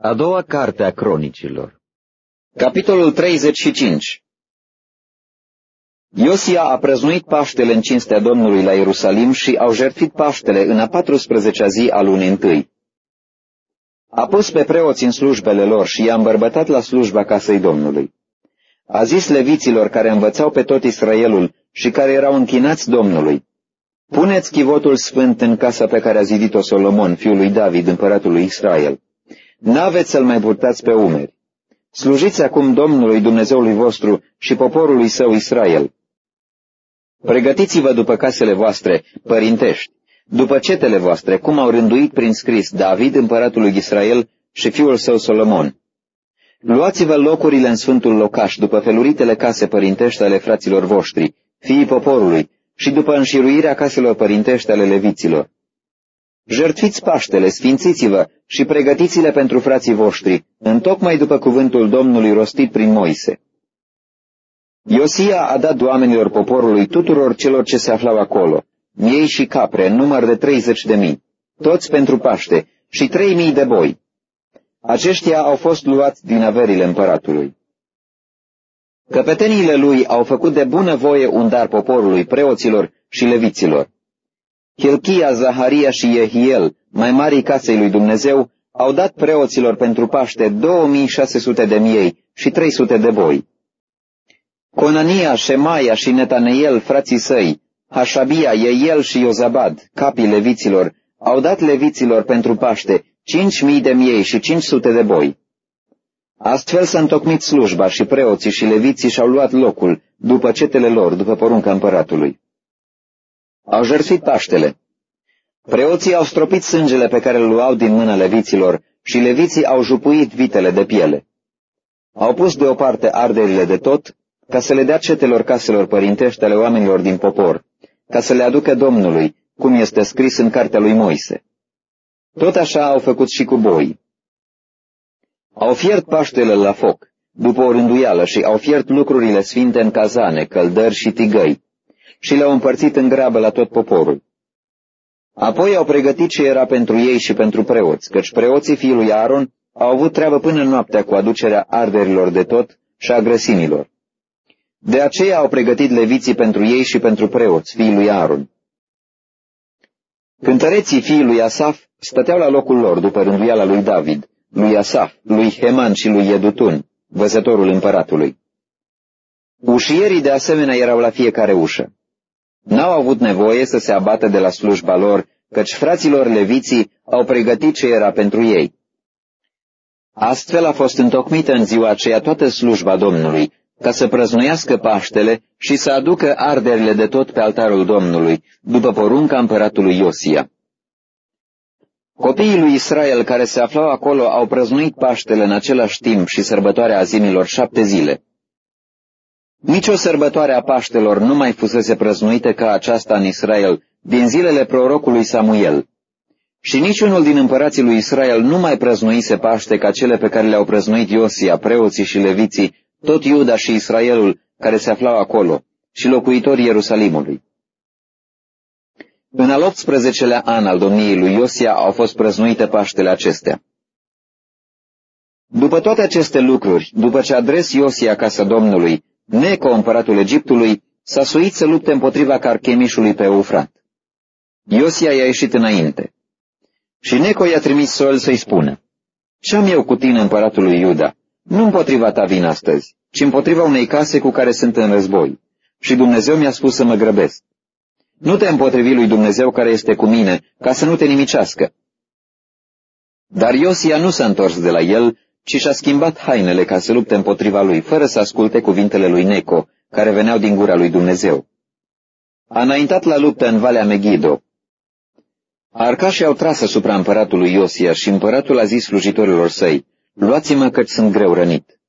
A doua carte a cronicilor Capitolul 35 Iosia a prăznuit Paștele în cinstea Domnului la Ierusalim și au jertfit Paștele în a 14-a zi a lunii întâi. A pus pe preoți în slujbele lor și i-a îmbărbătat la slujba casei Domnului. A zis leviților care învățau pe tot Israelul și care erau închinați Domnului, Puneți chivotul sfânt în casa pe care a zidit-o Solomon, fiul lui David, împăratul lui Israel. N-aveți să-l mai purtați pe umeri. Slujiți acum Domnului Dumnezeului vostru și poporului său Israel. Pregătiți-vă după casele voastre, părintești, după cetele voastre, cum au rânduit prin scris David, împăratul lui Israel, și fiul său Solomon. Luați-vă locurile în sfântul locaș, după feluritele case părintești ale fraților voștri, fiii poporului, și după înșiruirea caselor părintești ale leviților. Jertfiți Paștele, sfințiți-vă și pregătiți-le pentru frații voștri, întocmai după cuvântul Domnului rostit prin Moise. Iosia a dat oamenilor poporului tuturor celor ce se aflau acolo, miei și capre, în număr de treizeci de mii, toți pentru Paște, și trei mii de boi. Aceștia au fost luați din averile împăratului. Căpeteniile lui au făcut de bună voie un dar poporului, preoților și leviților. Hilchia, Zaharia și Jehiel, mai mari casei lui Dumnezeu, au dat preoților pentru Paște 2600 de miei și 300 de boi. Conania, Shemaia și Netaneiel, frații săi, Hașabia, Eiel și Iozabad, capii leviților, au dat leviților pentru Paște 5.000 de miei și 500 de boi. Astfel s-a întocmit slujba și preoții și leviții și-au luat locul, după cetele lor, după porunca împăratului. Au jertfit Paștele. Preoții au stropit sângele pe care îl luau din mâna leviților și leviții au jupuit vitele de piele. Au pus deoparte arderile de tot, ca să le dea cetelor caselor părintești ale oamenilor din popor, ca să le aducă Domnului, cum este scris în cartea lui Moise. Tot așa au făcut și cu boi. Au fiert Paștele la foc, după o rânduială, și au fiert lucrurile sfinte în cazane, căldări și tigăi, și le-au împărțit în grabă la tot poporul. Apoi au pregătit ce era pentru ei și pentru preoți, căci preoții fiului Aaron au avut treabă până noaptea cu aducerea arderilor de tot și a grăsimilor. De aceea au pregătit leviții pentru ei și pentru preoți, fiul lui Aaron. Cântăreții fiului Asaf stăteau la locul lor după rânduiala lui David, lui Asaf, lui Heman și lui Edutun, văzătorul împăratului. Ușierii de asemenea erau la fiecare ușă. N-au avut nevoie să se abată de la slujba lor, căci fraților leviții au pregătit ce era pentru ei. Astfel a fost întocmită în ziua aceea toată slujba Domnului, ca să prăznuiască Paștele și să aducă arderile de tot pe altarul Domnului, după porunca împăratului Iosia. Copiii lui Israel care se aflau acolo au prăznuit Paștele în același timp și sărbătoarea azimilor șapte zile. Nici o sărbătoare a Paștelor nu mai fusese prăznuită ca aceasta în Israel din zilele prorocului Samuel. Și niciunul din împărații lui Israel nu mai prăznuise Paște ca cele pe care le-au prăznuit Iosia, preoții și leviții, tot Iuda și Israelul care se aflau acolo, și locuitorii Ierusalimului. În al 18-lea an al domniei lui Iosia au fost prăznuite Paștele acestea. După toate aceste lucruri, după ce adres Iosia casa Domnului, Neco, împăratul Egiptului, s-a suit să lupte împotriva Carchemișului pe Eufrat. Iosia i-a ieșit înainte. Și Neco i-a trimis sol să-i spună, Ce-am eu cu tine, împăratul lui Iuda? Nu împotriva ta vin astăzi, ci împotriva unei case cu care sunt în război. Și Dumnezeu mi-a spus să mă grăbesc. Nu te împotrivi lui Dumnezeu care este cu mine, ca să nu te nimicească. Dar Iosia nu s-a întors de la el, ci și-a schimbat hainele ca să lupte împotriva lui, fără să asculte cuvintele lui Neco, care veneau din gura lui Dumnezeu. A înaintat la luptă în Valea Megiddo. Arcașii au tras asupra împăratului Iosia și împăratul a zis slujitorilor săi, Luați-mă căci sunt greu rănit.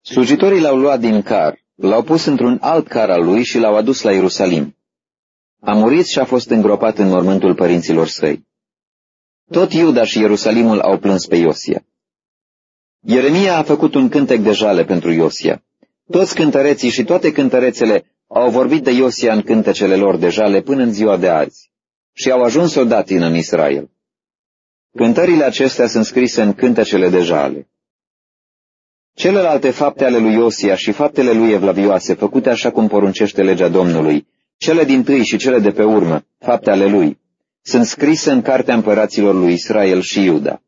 Slujitorii l-au luat din car, l-au pus într-un alt car al lui și l-au adus la Ierusalim. A murit și a fost îngropat în mormântul părinților săi. Tot Iuda și Ierusalimul au plâns pe Iosia. Ieremia a făcut un cântec de jale pentru Iosia. Toți cântăreții și toate cântărețele au vorbit de Iosia în cântecele lor de jale până în ziua de azi și au ajuns odată în Israel. Cântările acestea sunt scrise în cântecele de jale. Celelalte fapte ale lui Iosia și faptele lui evlavioase, făcute așa cum poruncește legea Domnului, cele din tâi și cele de pe urmă, fapte ale lui, sunt scrise în cartea împăraților lui Israel și Iuda.